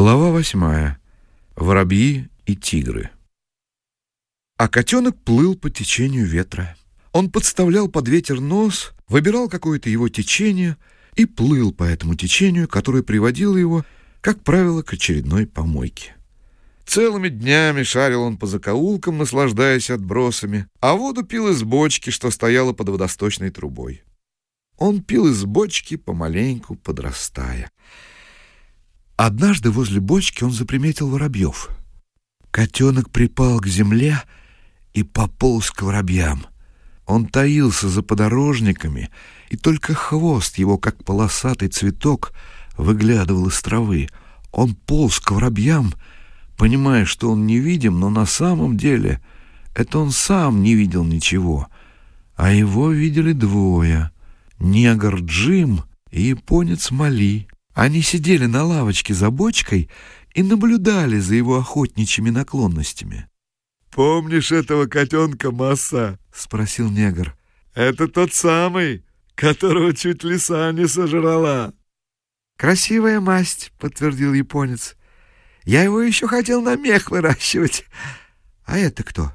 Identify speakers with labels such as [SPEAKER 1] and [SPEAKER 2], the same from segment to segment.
[SPEAKER 1] Глава восьмая. Воробьи и тигры. А котенок плыл по течению ветра. Он подставлял под ветер нос, выбирал какое-то его течение и плыл по этому течению, которое приводило его, как правило, к очередной помойке. Целыми днями шарил он по закоулкам, наслаждаясь отбросами, а воду пил из бочки, что стояла под водосточной трубой. Он пил из бочки, помаленьку подрастая. Однажды возле бочки он заприметил воробьев. Котенок припал к земле и пополз к воробьям. Он таился за подорожниками, и только хвост его, как полосатый цветок, выглядывал из травы. Он полз к воробьям, понимая, что он невидим, но на самом деле это он сам не видел ничего, а его видели двое — негр Джим и японец Мали. Они сидели на лавочке за бочкой и наблюдали за его охотничьими наклонностями.
[SPEAKER 2] «Помнишь этого котенка Масса?» — спросил негр. «Это тот самый, которого чуть лиса не сожрала».
[SPEAKER 3] «Красивая масть», — подтвердил японец. «Я его еще хотел на мех выращивать. А это кто?»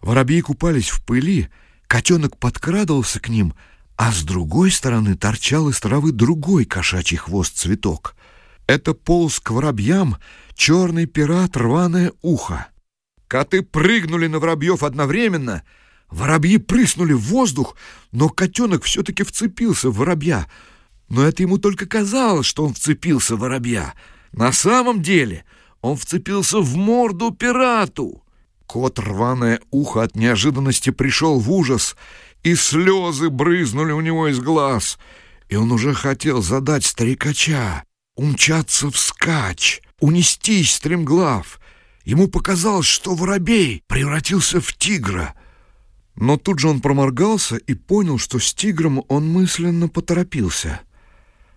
[SPEAKER 1] Воробьи купались в пыли, котенок подкрадывался к ним — а с другой стороны торчал из травы другой кошачий хвост-цветок. Это полз к воробьям черный пират рваное ухо. Коты прыгнули на воробьев одновременно. Воробьи прыснули в воздух, но котенок все-таки вцепился в воробья. Но это ему только казалось, что он вцепился в воробья. На самом деле он вцепился в морду пирату. Кот рваное ухо от неожиданности пришел в ужас — и слезы брызнули у него из глаз, и он уже хотел задать старикача, умчаться вскачь, унестись стремглав. Ему показалось, что воробей превратился в тигра. Но тут же он проморгался и понял, что с тигром он мысленно поторопился.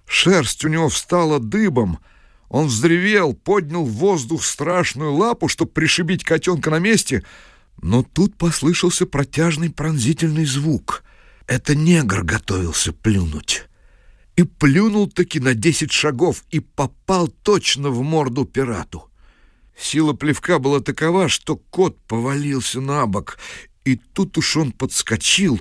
[SPEAKER 1] Шерсть у него встала дыбом, он взревел, поднял в воздух страшную лапу, чтобы пришибить котенка на месте — но тут послышался протяжный пронзительный звук. Это негр готовился плюнуть. И плюнул-таки на десять шагов и попал точно в морду пирату. Сила плевка была такова, что кот повалился на бок, и тут уж он подскочил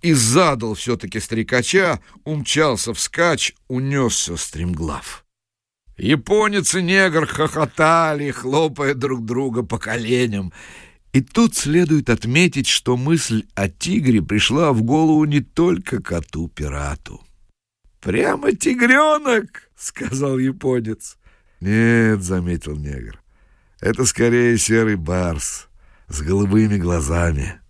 [SPEAKER 1] и задал все-таки стрекача, умчался вскачь, унесся стремглав. Японец и негр хохотали, хлопая друг друга по коленям, и тут следует отметить, что мысль о тигре пришла в голову не только коту-пирату.
[SPEAKER 2] «Прямо тигренок!» — сказал японец.
[SPEAKER 1] «Нет», — заметил негр, — «это скорее серый барс с голубыми глазами.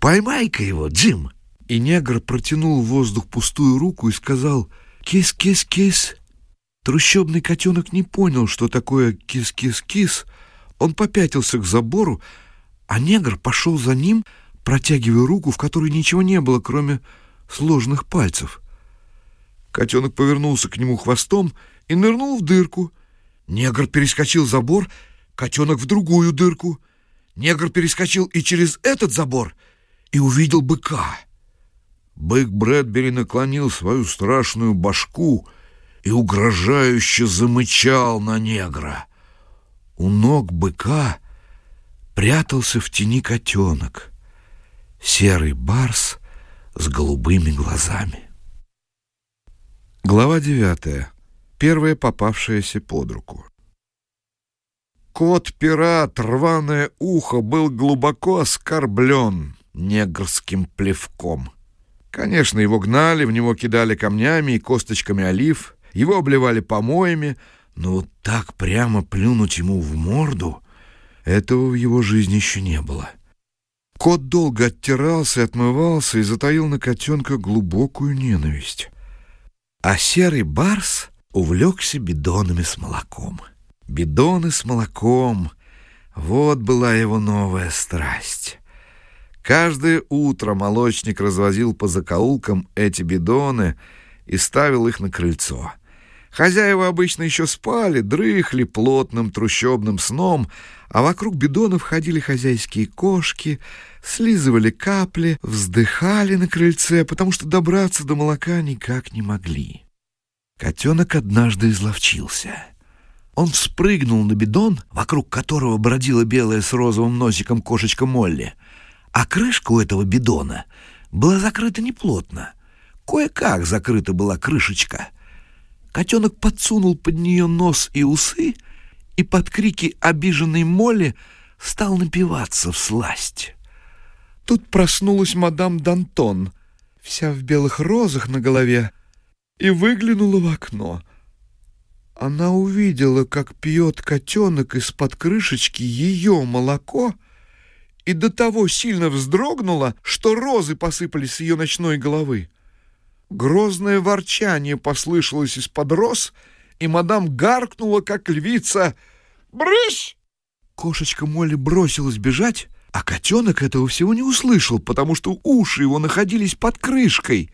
[SPEAKER 1] Поймай-ка его, Джим!» И негр протянул в воздух пустую руку и сказал «Кис-кис-кис». Трущобный котенок не понял, что такое кис-кис-кис. Он попятился к забору, а негр пошел за ним, протягивая руку, в которой ничего не было, кроме сложных пальцев. Котенок повернулся к нему хвостом и нырнул в дырку. Негр перескочил забор, котенок в другую дырку. Негр перескочил и через этот забор и увидел быка. Бык Брэдбери наклонил свою страшную башку и угрожающе замычал на негра. У ног быка прятался в тени котенок, серый барс с голубыми глазами. Глава девятая. Первая попавшаяся под руку. Кот-пират, рваное ухо, был глубоко оскорблен негрским плевком. Конечно, его гнали, в него кидали камнями и косточками олив, его обливали помоями, но вот так прямо плюнуть ему в морду этого в его жизни еще не было. Кот долго оттирался отмывался и затаил на котенка глубокую ненависть. А серый барс увлекся бидонами с молоком. Бидоны с молоком — вот была его новая страсть. Каждое утро молочник развозил по закоулкам эти бидоны и ставил их на крыльцо — Хозяева обычно еще спали, дрыхли плотным трущобным сном, а вокруг бидонов ходили хозяйские кошки, слизывали капли, вздыхали на крыльце, потому что добраться до молока никак не могли. Котенок однажды изловчился. Он вспрыгнул на бидон, вокруг которого бродила белая с розовым носиком кошечка Молли, а крышка у этого бидона была закрыта неплотно. Кое-как закрыта была крышечка. Котенок подсунул под нее нос и усы, и под крики обиженной Молли стал напиваться в сласть.
[SPEAKER 3] Тут проснулась мадам Дантон, вся в белых розах на голове, и выглянула в окно. Она увидела, как пьет котенок из-под крышечки ее молоко, и до того сильно вздрогнула, что розы посыпались с ее ночной головы. Грозное ворчание послышалось из-под роз, и мадам гаркнула, как львица «Брысь!» Кошечка Молли бросилась бежать, а котенок этого всего не услышал, потому что уши его находились под крышкой.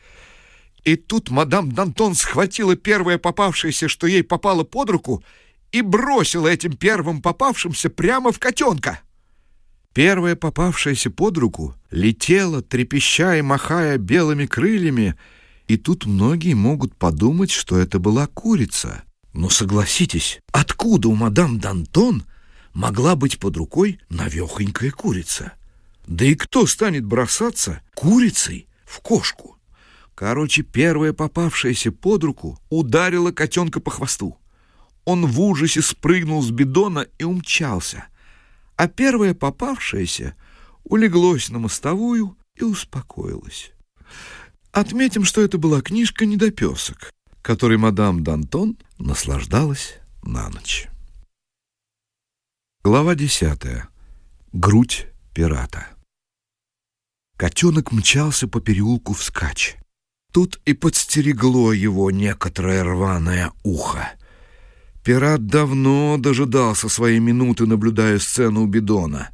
[SPEAKER 3] И тут мадам Дантон схватила первое попавшееся, что ей попало под руку, и бросила этим первым попавшимся прямо в котенка. Первое попавшееся под руку летело, трепеща и махая белыми крыльями, и тут многие могут подумать, что это была курица. Но согласитесь, откуда у мадам Дантон могла быть под рукой навехонькая курица. Да и кто станет бросаться курицей в кошку? Короче, первая попавшаяся под руку ударила котенка по хвосту. Он в ужасе спрыгнул с бидона и умчался. А первая попавшаяся улеглось на мостовую и успокоилась. Отметим, что это была книжка «Недопесок», которой мадам Дантон наслаждалась на ночь. Глава десятая. Грудь пирата. Котенок мчался по переулку вскачь. Тут и подстерегло его некоторое рваное ухо. Пират давно дожидался своей минуты, наблюдая сцену у бидона.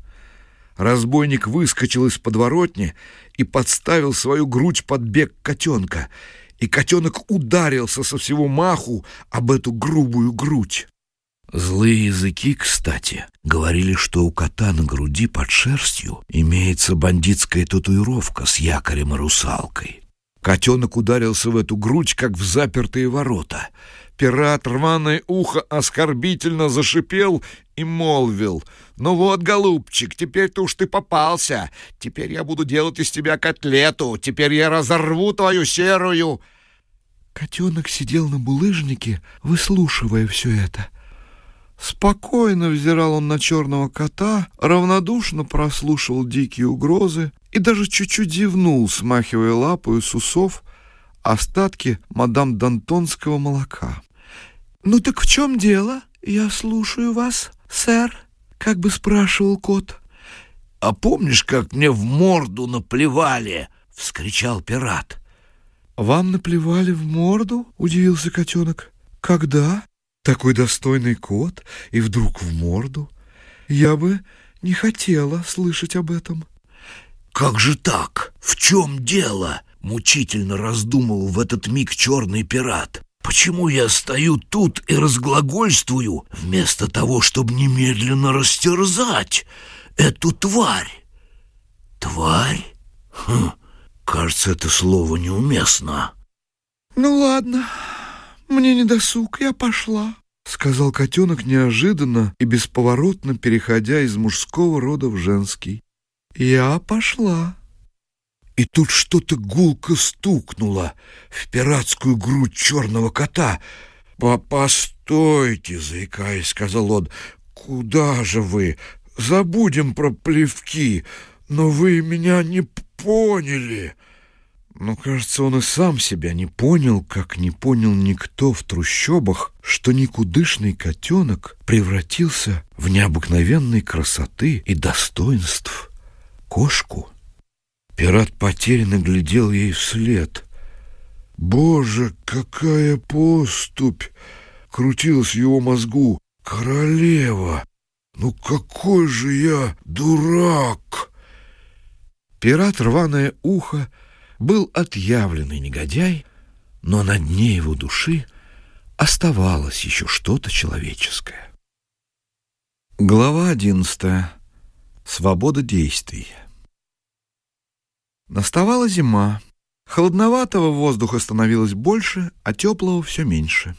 [SPEAKER 3] Разбойник выскочил из подворотни и подставил свою грудь под бег котенка, и котенок ударился со всего маху об эту грубую грудь. Злые языки, кстати, говорили, что у кота на груди под шерстью имеется бандитская татуировка с якорем и русалкой. Котенок ударился в эту грудь, как в запертые ворота. Пират рваное ухо оскорбительно зашипел и молвил. «Ну вот, голубчик, теперь-то уж ты попался. Теперь я буду делать из тебя котлету. Теперь я разорву твою серую...» Котенок сидел на булыжнике, выслушивая все это. Спокойно взирал он на черного кота, равнодушно прослушивал дикие угрозы и даже чуть-чуть зевнул, смахивая лапою с усов остатки мадам Дантонского молока. «Ну так в чем дело? Я слушаю вас, сэр», — как бы спрашивал кот.
[SPEAKER 1] «А помнишь, как мне в морду наплевали?» — вскричал пират.
[SPEAKER 3] «Вам наплевали в морду?» — удивился котенок. «Когда?» Такой достойный кот и вдруг в морду. Я бы не хотела слышать об этом.
[SPEAKER 1] Как же так? В чем дело? Мучительно раздумывал в этот миг черный пират. Почему я стою тут и разглагольствую, вместо того, чтобы немедленно растерзать эту тварь? Тварь? Хм, кажется, это слово неуместно.
[SPEAKER 3] Ну ладно, «Мне не досуг, я пошла», — сказал котенок неожиданно и бесповоротно переходя из мужского рода в женский. «Я пошла».
[SPEAKER 1] И тут что-то гулко стукнуло в пиратскую грудь черного кота. «Постойте», — заикаясь, сказал он, — «куда же вы? Забудем про плевки, но вы меня не поняли».
[SPEAKER 3] Но, кажется, он и сам себя не понял, как не понял никто в трущобах, что никудышный котенок превратился в необыкновенной красоты и достоинств кошку. Пират потерянно глядел ей вслед. «Боже, какая поступь!» — крутилась в его мозгу. «Королева! Ну какой же я дурак!» Пират рваное ухо — был отъявленный негодяй, но на дне его души оставалось еще что-то человеческое. Глава одиннадцатая. Свобода действий. Наставала зима. Холодноватого воздуха становилось больше, а теплого все меньше.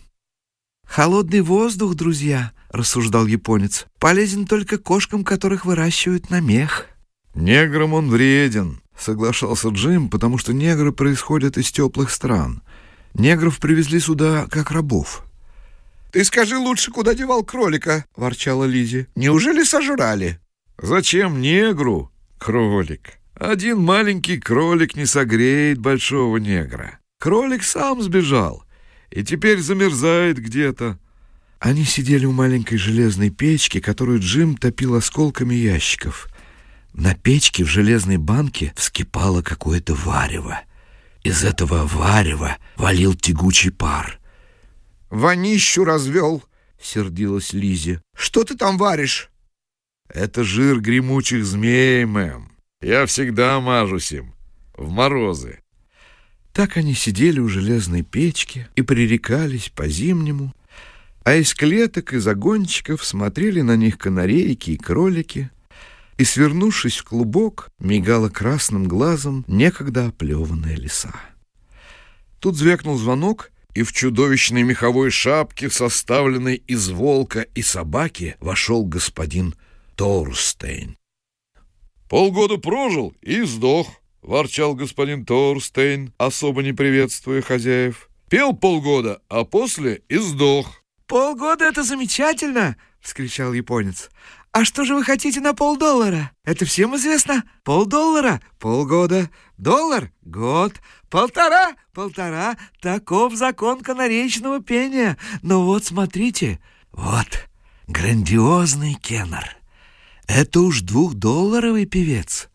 [SPEAKER 3] «Холодный воздух, друзья», — рассуждал японец, «полезен только кошкам, которых выращивают на мех».
[SPEAKER 1] «Неграм он вреден», — соглашался Джим, потому что негры происходят из теплых стран. Негров привезли сюда как рабов.
[SPEAKER 3] «Ты скажи лучше, куда девал кролика?» — ворчала Лизи. «Неужели сожрали?»
[SPEAKER 1] «Зачем негру кролик? Один маленький кролик не согреет большого негра. Кролик сам сбежал и теперь замерзает где-то». Они сидели у маленькой железной печки, которую Джим топил осколками ящиков. На печке в железной банке вскипало какое-то варево. Из этого варева валил тягучий пар.
[SPEAKER 3] «Вонищу развел!» — сердилась Лизи. «Что ты там варишь?»
[SPEAKER 1] «Это жир гремучих змей, мэм. Я всегда мажусь им. В морозы». Так они сидели у железной печки и пререкались по-зимнему, а из клеток и загончиков смотрели на них канарейки и кролики, и, свернувшись в клубок, мигала красным глазом некогда оплеванная лиса. Тут звякнул звонок, и в чудовищной меховой шапке, составленной из волка и собаки, вошел господин Торстейн. «Полгода прожил и сдох», — ворчал господин Торстейн, особо не приветствуя хозяев. «Пел полгода, а после и сдох».
[SPEAKER 3] «Полгода — это замечательно!» — вскричал японец. «А что же вы хотите на полдоллара? Это всем известно. Полдоллара — полгода. Доллар — год. Полтора — полтора. Таков закон канаречного пения. Но вот смотрите, вот грандиозный кеннер. Это уж двухдолларовый певец.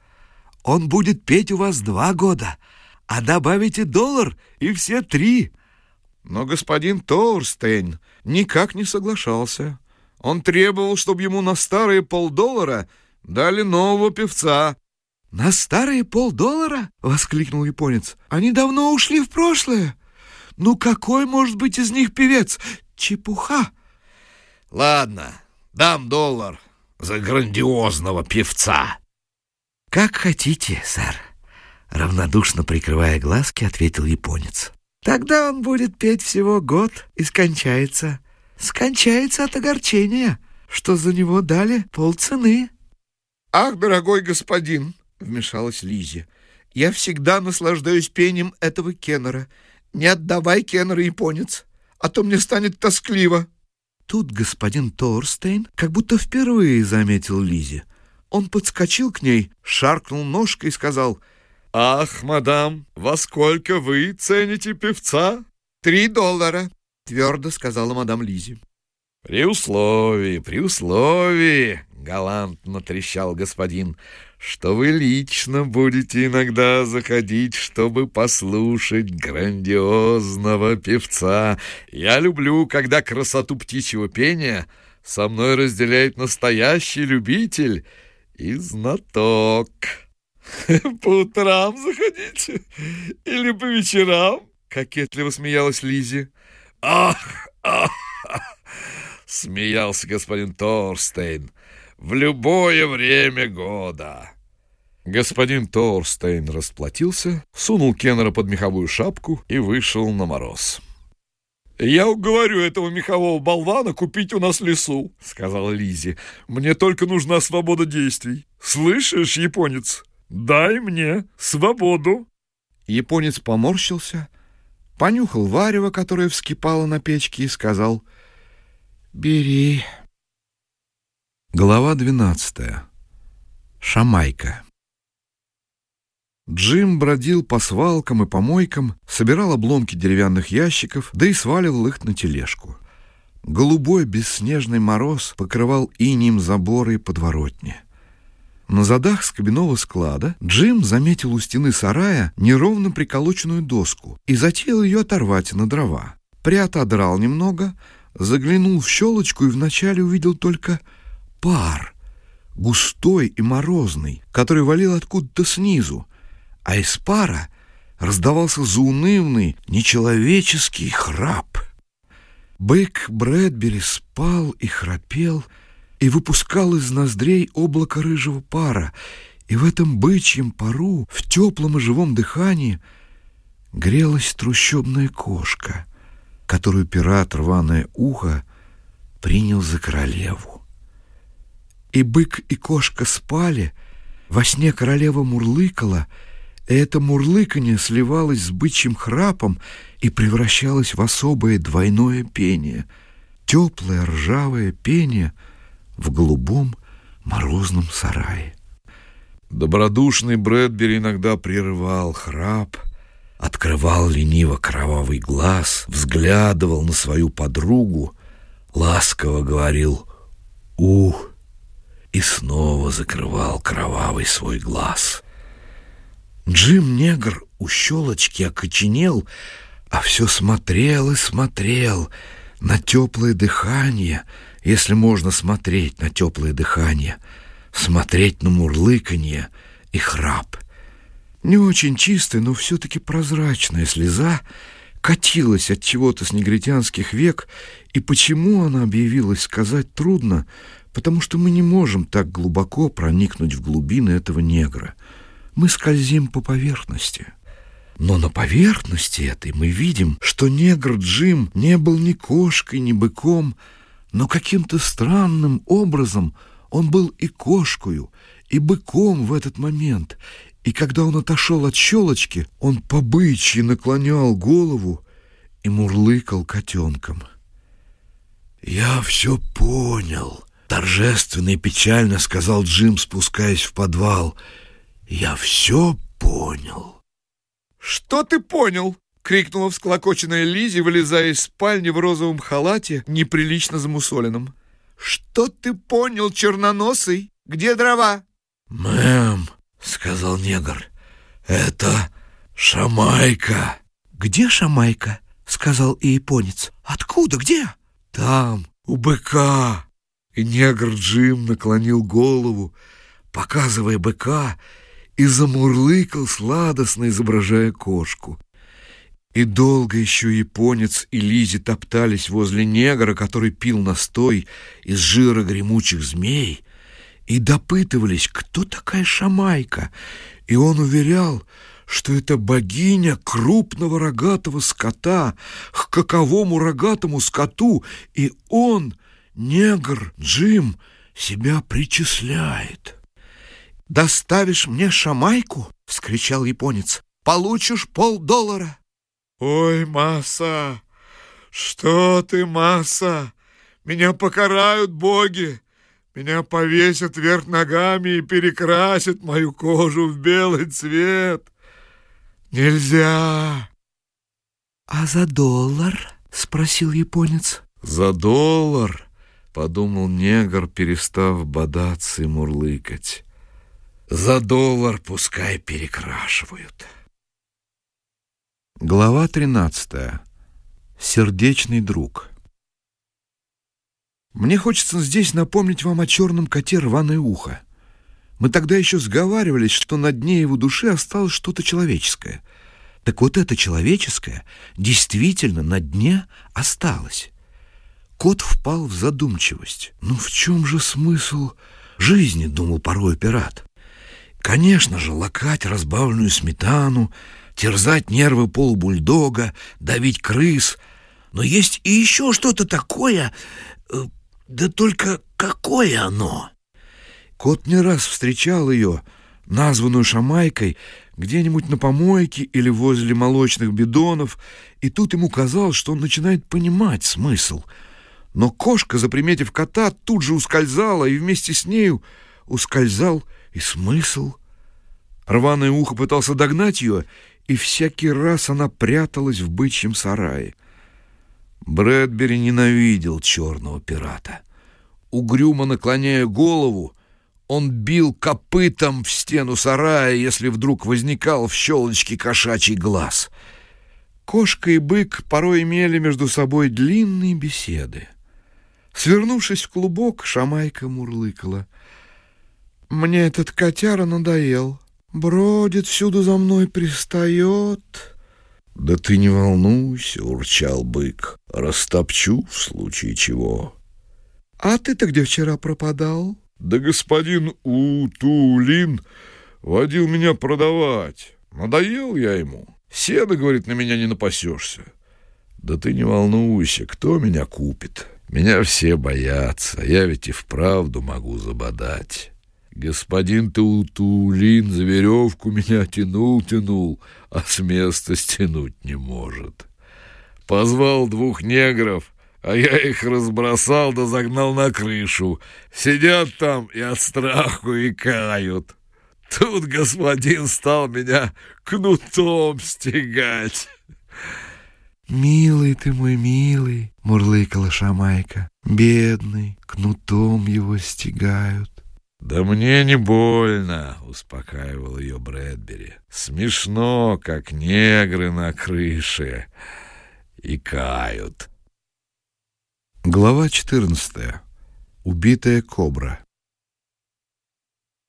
[SPEAKER 3] Он будет петь у вас два года, а добавите доллар и все три».
[SPEAKER 1] Но господин Торстейн никак не соглашался. Он требовал, чтобы ему на старые полдоллара дали нового певца.
[SPEAKER 3] «На старые полдоллара?» — воскликнул японец. «Они давно ушли в прошлое. Ну какой может быть из них певец? Чепуха!»
[SPEAKER 1] «Ладно, дам доллар за грандиозного певца».
[SPEAKER 3] «Как хотите, сэр», — равнодушно прикрывая глазки, ответил японец. «Тогда он будет петь всего год и скончается скончается от огорчения, что за него дали полцены. «Ах, дорогой господин!» — вмешалась Лизи. «Я всегда наслаждаюсь пением этого Кеннера. Не отдавай Кеннера, японец, а то мне станет тоскливо». Тут господин Торстейн как будто впервые заметил Лизи. Он подскочил к ней, шаркнул ножкой и сказал
[SPEAKER 1] «Ах, мадам, во сколько вы цените певца?»
[SPEAKER 3] «Три доллара», — твердо сказала мадам Лизи.
[SPEAKER 1] «При условии, при условии», — галантно трещал господин, «что вы лично будете иногда заходить, чтобы послушать грандиозного певца. Я люблю, когда красоту птичьего пения со мной разделяет настоящий любитель и знаток. По утрам заходите или по вечерам?» — кокетливо смеялась Лизи. «Ах, ах!» — смеялся господин Торстейн. «В любое время года!» Господин Торстейн расплатился, сунул Кеннера под меховую шапку и вышел на мороз. «Я уговорю этого мехового болвана купить у нас лесу», — сказала Лизи. «Мне только нужна свобода действий. Слышишь, японец? Дай мне свободу». Японец поморщился — понюхал варево, которое вскипало на печке, и сказал «Бери». Глава двенадцатая. Шамайка. Джим бродил по свалкам и помойкам, собирал обломки деревянных ящиков, да и сваливал их на тележку. Голубой бесснежный мороз покрывал инием заборы и подворотни. На задах скобяного склада Джим заметил у стены сарая неровно приколоченную доску и затеял ее оторвать на дрова. Приотодрал немного, заглянул в щелочку и вначале увидел только пар, густой и морозный, который валил откуда-то снизу, а из пара раздавался заунывный, нечеловеческий храп. Бык Брэдбери спал и храпел, и выпускал из ноздрей облако рыжего пара, и в этом бычьем пару, в теплом и живом дыхании, грелась трущобная кошка. которую пират рваное ухо принял за королеву. И бык, и кошка спали, во сне королева мурлыкала, и это мурлыканье сливалось с бычьим храпом и превращалось в особое двойное пение, теплое ржавое пение в голубом морозном сарае. Добродушный Брэдбери иногда прерывал храп, открывал лениво кровавый глаз, взглядывал на свою подругу, ласково говорил «Ух!» И снова закрывал кровавый свой глаз. Джим-негр у щелочки окоченел, а все смотрел и смотрел на теплое дыхание, если можно смотреть на теплое дыхание, смотреть на мурлыканье и храп. Не очень чистая, но все-таки прозрачная слеза катилась от чего-то с негритянских век, и почему она объявилась, сказать трудно, потому что мы не можем так глубоко проникнуть в глубины этого негра. Мы скользим по поверхности. Но на поверхности этой мы видим, что негр Джим не был ни кошкой, ни быком, но каким-то странным образом он был и кошкою, и быком в этот момент, и когда он отошел от щелочки, он по бычьи наклонял голову и мурлыкал котенком. «Я все понял», — торжественно и печально сказал Джим, спускаясь в подвал. «Я все понял».
[SPEAKER 3] «Что ты понял?» — крикнула всклокоченная Лизи, вылезая из спальни в розовом халате, неприлично замусоленном. «Что ты понял, черноносый? Где дрова?»
[SPEAKER 1] «Мэм», — сказал негр, — «это шамайка».
[SPEAKER 4] «Где шамайка?» — сказал и японец. «Откуда? Где?»
[SPEAKER 1] «Там, у быка». И негр Джим наклонил голову, показывая быка, и замурлыкал сладостно, изображая кошку. И долго еще японец и Лизи топтались возле негра, который пил настой из жира гремучих змей, и допытывались, кто такая Шамайка, и он уверял, что это богиня крупного рогатого скота, к каковому рогатому скоту, и он, негр Джим, себя причисляет.
[SPEAKER 4] «Доставишь мне шамайку?» — вскричал японец. «Получишь полдоллара».
[SPEAKER 2] «Ой, масса! Что ты, масса? Меня покарают боги! Меня повесят вверх ногами и перекрасят мою кожу в белый цвет! Нельзя!»
[SPEAKER 4] «А за доллар?» — спросил японец.
[SPEAKER 1] «За доллар!» — подумал негр, перестав бодаться и мурлыкать. «За доллар пускай перекрашивают!» Глава 13. Сердечный друг. Мне хочется здесь напомнить вам о черном коте рваное ухо. Мы тогда еще сговаривались, что на дне его души осталось что-то человеческое. Так вот это человеческое действительно на дне осталось. Кот впал в задумчивость. Ну в чем же смысл жизни, думал порой пират. Конечно же, лакать разбавленную сметану, терзать нервы полубульдога, давить крыс. Но есть и еще что-то такое, э, да только какое оно? Кот не раз встречал ее, названную шамайкой, где-нибудь на помойке или возле молочных бидонов, и тут ему казалось, что он начинает понимать смысл. Но кошка, заприметив кота, тут же ускользала, и вместе с нею ускользал и смысл. Рваное ухо пытался догнать ее, и всякий раз она пряталась в бычьем сарае. Брэдбери ненавидел черного пирата. Угрюмо наклоняя голову, он бил копытом в стену сарая, если вдруг возникал в щелочке кошачий глаз. Кошка и бык порой имели между собой длинные беседы. Свернувшись в клубок, Шамайка мурлыкала. «Мне этот котяра надоел. Бродит всюду за мной, пристает». «Да ты не волнуйся», — урчал бык, — «растопчу в случае чего». «А ты-то где вчера пропадал?»
[SPEAKER 2] «Да господин Утулин водил меня продавать. Надоел я ему. Седа, говорит, на меня не напасешься». Да ты не волнуйся, кто меня купит? Меня все боятся, я ведь и вправду могу забодать. Господин Таутулин за веревку меня тянул-тянул, а с места стянуть не может. Позвал двух негров, а я их разбросал да загнал на крышу. Сидят там и от страху и кают. Тут господин стал меня кнутом стегать.
[SPEAKER 3] «Милый ты мой, милый!» — мурлыкала Шамайка. «Бедный, кнутом его стегают».
[SPEAKER 2] «Да мне не больно», — успокаивал ее Брэдбери. «Смешно, как негры на крыше и кают».
[SPEAKER 3] Глава 14. Убитая кобра.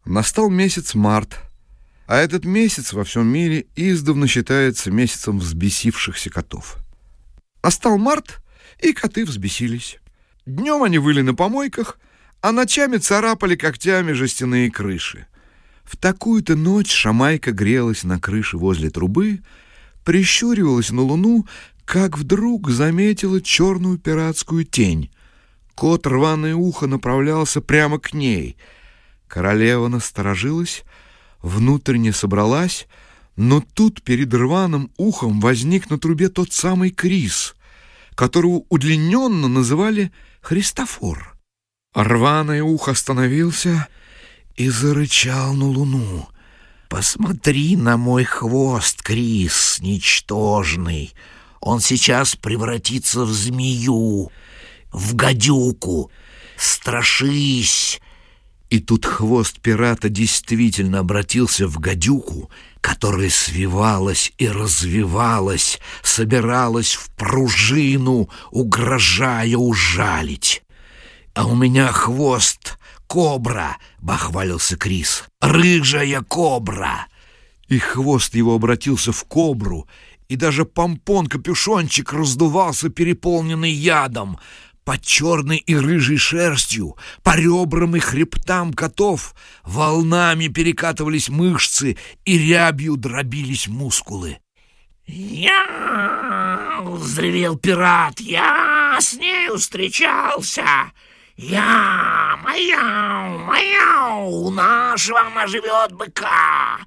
[SPEAKER 3] Настал месяц март, а этот месяц во всем мире издавна считается месяцем взбесившихся котов. Настал март, и коты взбесились. Днем они выли на помойках, а ночами царапали когтями жестяные крыши. В такую-то ночь Шамайка грелась на крыше возле трубы, прищуривалась на луну, как вдруг заметила черную пиратскую тень. Кот рваное ухо направлялся прямо к ней. Королева насторожилась, внутренне собралась, но тут перед рваным ухом возник на трубе тот самый Крис, которого удлиненно называли Христофор. Рваное ухо остановился и зарычал на луну.
[SPEAKER 4] «Посмотри на мой хвост, Крис, ничтожный!» Он сейчас превратится в змею, в гадюку. Страшись!» И тут хвост пирата действительно обратился в гадюку, которая свивалась и развивалась, собиралась в пружину, угрожая ужалить. «А у меня хвост кобра!» — бахвалился Крис. «Рыжая кобра!»
[SPEAKER 3] И хвост его обратился в кобру, и даже помпон-капюшончик раздувался, переполненный ядом. Под черной и рыжей шерстью, по ребрам и хребтам котов волнами перекатывались мышцы и рябью дробились мускулы.
[SPEAKER 4] «Я!» — взревел пират. «Я с нею встречался!» «Я! Моя! Моя! У нашего она живет быка!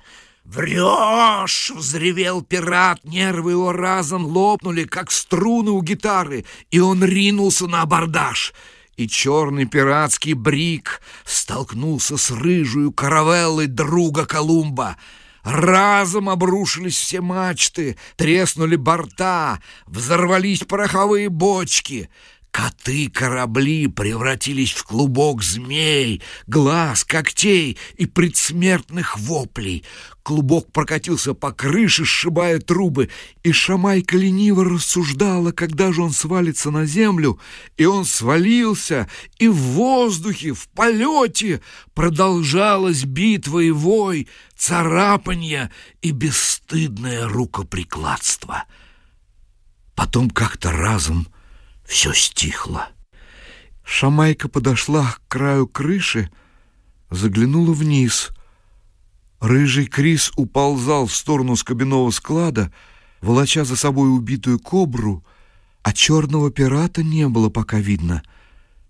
[SPEAKER 4] «Врешь!» — взревел пират. Нервы его разом лопнули, как струны у гитары, и он ринулся на абордаж. И черный пиратский брик столкнулся с рыжую каравеллой друга Колумба. Разом обрушились все мачты, треснули борта, взорвались пороховые бочки — Коты корабли превратились в клубок змей, глаз, когтей и предсмертных воплей. Клубок прокатился по крыше, сшибая трубы, и Шамайка лениво рассуждала, когда же он свалится на землю, и он свалился, и в воздухе, в полете продолжалась битва и вой, царапанье и бесстыдное рукоприкладство. Потом как-то разом все стихло.
[SPEAKER 3] Шамайка подошла к краю крыши, заглянула вниз. Рыжий Крис уползал в сторону скобяного склада, волоча за собой убитую кобру, а черного пирата не было пока видно.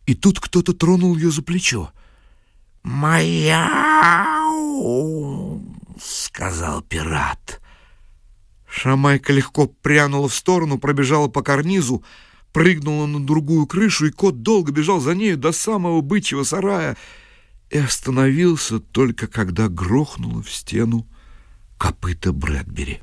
[SPEAKER 3] И тут кто-то тронул ее за плечо.
[SPEAKER 4] «Моя!» — сказал пират.
[SPEAKER 3] Шамайка легко прянула в сторону, пробежала по карнизу, прыгнула на другую крышу, и кот долго бежал за нею до самого бычьего сарая и остановился только когда грохнуло в стену копыта Брэдбери.